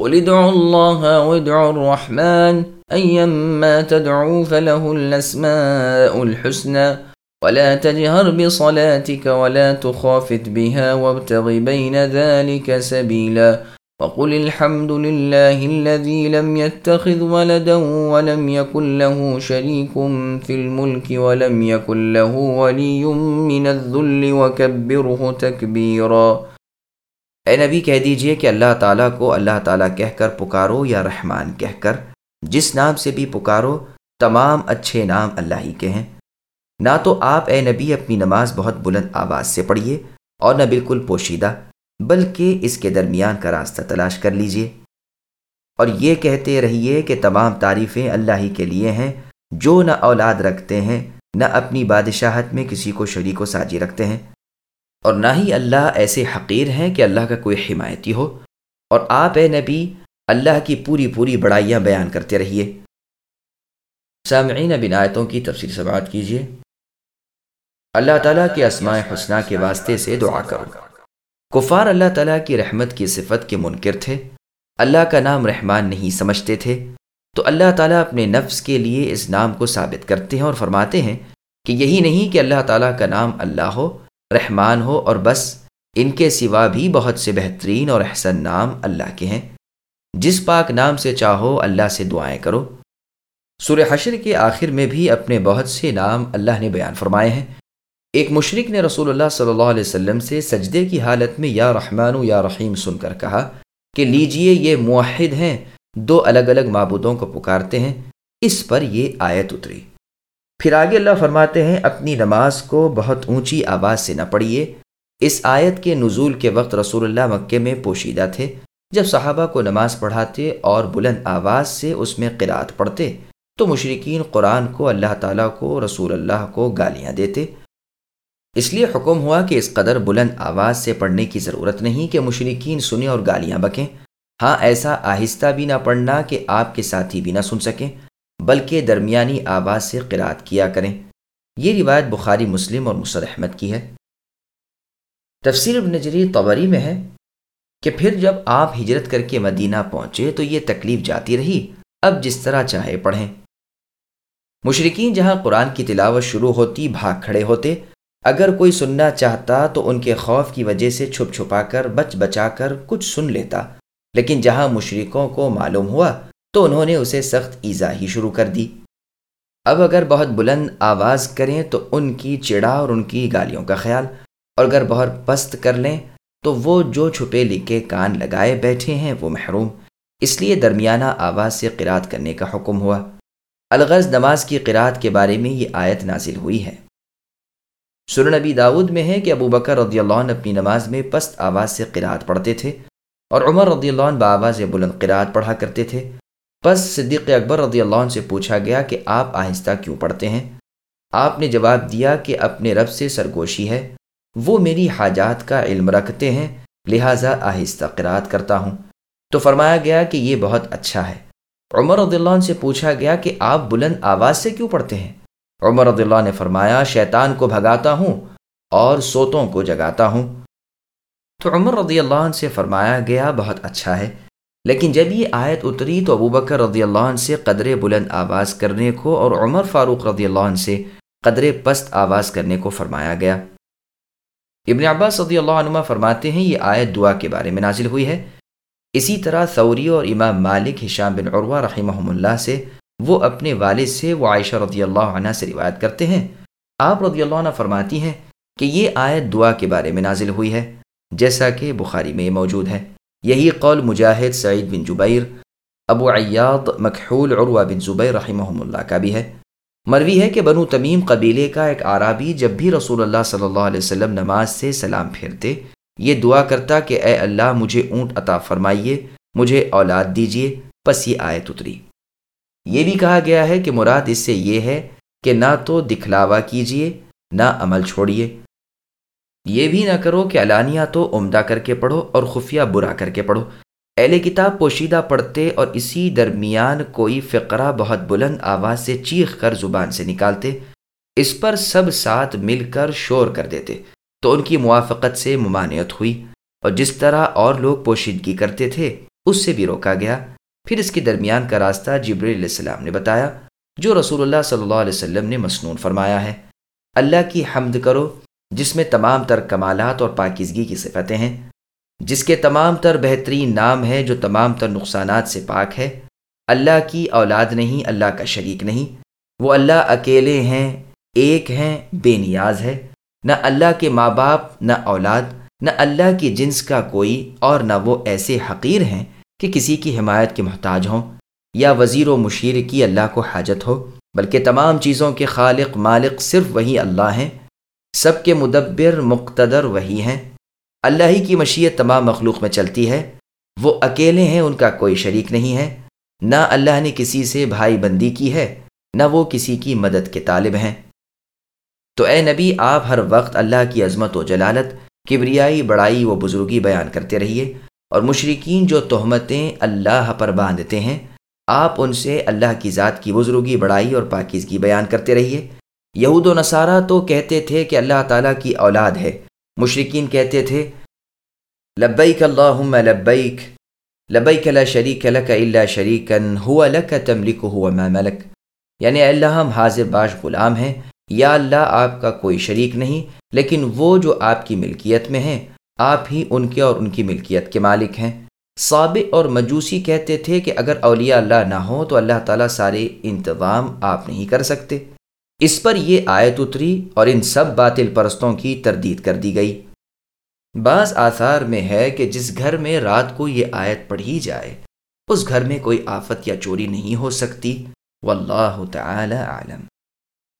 قل ادعوا الله وادعوا الرحمن أيما تدعوا فله الأسماء الحسنى ولا تجهر بصلاتك ولا تخافت بها وابتغ بين ذلك سبيلا وقل الحمد لله الذي لم يتخذ ولدا ولم يكن له شريك في الملك ولم يكن له ولي من الذل وكبره تكبيرا اے نبی کہہ دیجیے کہ اللہ تعالیٰ کو اللہ تعالیٰ کہہ کر پکارو یا رحمان کہہ کر۔ جس نام سے بھی پکارو، تمام اچھے نام اللہ ہی کے ہیں۔ نہ تو آپ اے نبی اپنی نماز بہت بلند آواز سے پڑھیے اور نہ بالکل پوشیدہ، بلکہ اس کے درمیان کا راستہ تلاش کر لیجیے۔ اور یہ کہتے رہیے کہ تمام تعریفیں اللہ ہی کے لیے ہیں۔ جو نہ اولاد رکھتے ہیں، نہ اپنی بادشاہت میں کسی کو شریک و ساجی رکھتے ہیں۔ اور نہ ہی اللہ ایسے حقیر ہیں کہ اللہ کا کوئی حمایتی ہو۔ اور آپ اے نبی، اللہ کی پوری پوری بڑائیاں بیان کرتے رہیے۔ سامعین بنایتوں کی تفصیل سے بات کیجیے۔ اللہ تعالیٰ کے اسماء حسنہ کے واسطے سے دعا کرو۔ کفار اللہ تعالیٰ کی رحمت کی صفت کے منکر تھے۔ اللہ کا نام رحمان نہیں سمجھتے تھے۔ تو اللہ تعالیٰ اپنے نفس کے لیے اس نام کو ثابت کرتے ہیں اور فرماتے ہیں کہ یہی نہیں کہ اللہ تعالیٰ کا نام اللہ ہو۔ رحمان ہو اور بس ان کے سوا بھی بہت سے بہترین اور احسن نام اللہ کے ہیں۔ جس پاک نام سے چاہو اللہ سے دعائیں کرو۔ سورہ حشر کے آخر میں بھی اپنے بہت سے نام اللہ نے بیان فرمائے ہیں۔ ایک مشرق نے رسول اللہ صلی اللہ علیہ وسلم سے سجدے کی حالت میں یا رحمان و یا رحیم سن کر کہا کہ لیجیے یہ معاہد ہیں، دو الگ الگ معبودوں کو پکارتے ہیں، اس پر یہ آیت اتری۔ پھر آگے اللہ فرماتے ہیں، اپنی نماز کو بہت اونچی آواز سے نہ پڑھیے۔ اس آیت کے نزول کے وقت رسول اللہ مکے میں پوشیدہ تھے۔ جب صحابہ کو نماز پڑھاتے اور بلند آواز سے اس میں قرآت پڑھتے، تو مشرقین قرآن کو، اللہ تعالیٰ کو، رسول اللہ کو گالیاں دیتے۔ اس لیے حکم ہوا کہ اس قدر بلند آواز سے پڑھنے کی ضرورت نہیں کہ مشرقین سنیں اور گالیاں بکیں۔ ہاں ایسا آہستہ بھی نہ پڑھنا کہ آپ کے ساتھی بھی نہ سن سکیں۔ بلکہ درمیانی آواز سے قرات کیا کریں۔ یہ روایت بخاری، مسلم اور مصر احمد کی ہے۔ تفسیر ابن جری طبری میں ہے کہ پھر جب آپ ہجرت کر کے مدینہ پہنچے تو یہ تکلیف جاتی رہی۔ اب جس طرح چاہے پڑھیں۔ مشرقین جہاں قرآن کی تلاوت شروع ہوتی، بھاگ کھڑے ہوتے، اگر کوئی سننا چاہتا تو ان کے خوف کی وجہ سے چھپ چھپا کر، بچ بچا کر کچھ سن لیتا۔ لیکن جہاں مشرقوں کو معلوم ہوا تو انہوں نے اسے سخت ایزا ہی شروع کر دی۔ اب اگر بہت بلند آواز کریں تو ان کی چڑا اور ان کی گالیوں کا خیال۔ اور اگر بہت پست کر لیں تو وہ جو چھپے لکھے کان لگائے بیٹھے ہیں وہ محروم۔ اس لیے درمیانہ آواز سے قرات کرنے کا حکم ہوا۔ الغرض نماز کی قرات کے بارے میں یہ آیت نازل ہوئی ہے۔ سر نبی داود میں ہے کہ ابو بکر رضی اللہ عنہ اپنی نماز میں پست آواز سے قرات پڑھتے تھے اور عمر رضی اللہ عنہ بآواز بلند قرات پڑھا کرتے تھے۔ پس صدیق اکبر رضی اللہ عنہ سے پوچھا گیا کہ آپ آہستہ کیوں پڑھتے ہیں؟ آپ نے جواب دیا کہ اپنے رب سے سرگوشی ہے، وہ میری حاجات کا علم رکھتے ہیں، لہٰذا آہستہ قرات کرتا ہوں۔ تو فرمایا گیا کہ یہ بہت اچھا ہے۔ عمر رضی اللہ عنہ سے پوچھا گیا کہ آپ بلند آواز سے کیوں پڑھتے ہیں؟ عمر رضی اللہ نے فرمایا، شیطان کو بھگاتا ہوں اور سوتوں کو جگاتا ہوں۔ تو عمر رضی اللہ عنہ سے فرمایا گیا، بہت اچھا ہے۔ لیکن جب یہ آیت اتری تو ابوبکر رضی اللہ عنہ سے قدر بلند آواز کرنے کو اور عمر فاروق رضی اللہ عنہ سے قدر پست آواز کرنے کو فرمایا گیا۔ ابن عباس رضی اللہ عنہ فرماتے ہیں یہ آیت دعا کے بارے میں نازل ہوئی ہے۔ اسی طرح ثوری اور امام مالک ہشام بن عروہ رحمہ اللہ سے وہ اپنے والد سے وہ عائشہ رضی اللہ عنہ سے روایت کرتے ہیں۔ آپ رضی اللہ عنہ فرماتی ہیں کہ یہ آیت دعا کے بارے میں نازل ہوئی ہے، جیسا کہ بخاری میں یہ موجود ہے۔ یہی قول مجاہد سعید بن جبیر، ابو عیاض مکحول عروہ بن زبیر رحمہ اللہ کا بھی ہے۔ مروی ہے کہ بنو تمیم قبیلے کا ایک عرابی جب بھی رسول اللہ صلی اللہ علیہ وسلم نماز سے سلام پھیرتے، یہ دعا کرتا کہ اے اللہ مجھے اونٹ عطا فرمائیے، مجھے اولاد دیجیے، پس یہ آیت اتری۔ یہ بھی کہا گیا ہے کہ مراد اس سے یہ ہے کہ نہ تو دکھلاوا کیجیے، نہ عمل چھوڑیے۔ یہ بھی نہ کرو کہ علانیہ تو عمدہ کر کے پڑھو اور خفیہ برا کر کے پڑھو۔ اہل کتاب پوشیدہ پڑھتے اور اسی درمیان کوئی فقرہ بہت بلند آواز سے چیخ کر زبان سے نکالتے، اس پر سب ساتھ مل کر شور کر دیتے۔ تو ان کی موافقت سے ممانعت ہوئی اور جس طرح اور لوگ پوشیدگی کرتے تھے، اس سے بھی روکا گیا۔ پھر اس کے درمیان کا راستہ جبر علیہ السلام نے بتایا، جو رسول اللہ صلی اللہ علیہ وسلم نے مسنون فرمایا ہے۔ اللہ کی حمد کرو۔ جس میں تمام تر کمالات اور پاکیزگی کی صفتیں ہیں، جس کے تمام تر بہترین نام ہے جو تمام تر نقصانات سے پاک ہے۔ اللہ کی اولاد نہیں، اللہ کا شریک نہیں۔ وہ اللہ اکیلے ہیں، ایک ہیں، بے نیاز ہے۔ نہ اللہ کے ماں باپ، نہ اولاد، نہ اللہ کی جنس کا کوئی اور نہ وہ ایسے حقیر ہیں کہ کسی کی حمایت کے محتاج ہوں۔ یا وزیر و مشیر کی اللہ کو حاجت ہو، بلکہ تمام چیزوں کے خالق مالک صرف وہی اللہ ہیں۔ سب کے مدبر مقتدر وہی ہیں۔ اللہ ہی کی مشیت تمام مخلوق میں چلتی ہے۔ وہ اکیلے ہیں، ان کا کوئی شریک نہیں ہے۔ نہ اللہ نے کسی سے بھائی بندی کی ہے، نہ وہ کسی کی مدد کے طالب ہیں۔ تو اے نبی، آپ ہر وقت اللہ کی عظمت و جلالت، کبریائی، بڑائی و بزرگی بیان کرتے رہیے۔ اور مشرقین جو تہمتیں اللہ پر باندھتے ہیں، آپ ان سے اللہ کی ذات کی بزرگی، بڑائی اور پاکیزگی بیان کرتے رہیے۔ یہود و نصارہ تو کہتے تھے کہ اللہ تعالیٰ کی اولاد ہے۔ مشرقین کہتے تھے، لبیک اللہم لبیک لبیک لا شریک لک الا شریکن، ہوا لک تملک ہوا ما ملک۔ یعنی اللہ، ہم حاضر باش غلام ہیں۔ یا اللہ، آپ کا کوئی شریک نہیں، لیکن وہ جو آپ کی ملکیت میں ہیں، آپ ہی ان کے اور ان کی ملکیت کے مالک ہیں۔ سابق اور مجوسی کہتے تھے کہ اگر اولیاء اللہ نہ ہوں تو اللہ تعالیٰ سارے انتظام آپ نہیں کر سکتے۔ اس پر یہ آیت اتری اور ان سب باطل پرستوں کی تردید کر دی گئی۔ بعض آثار میں ہے کہ جس گھر میں رات کو یہ آیت پڑھی جائے، اس گھر میں کوئی آفت یا چوری نہیں ہو سکتی۔ واللہ تعالی عالم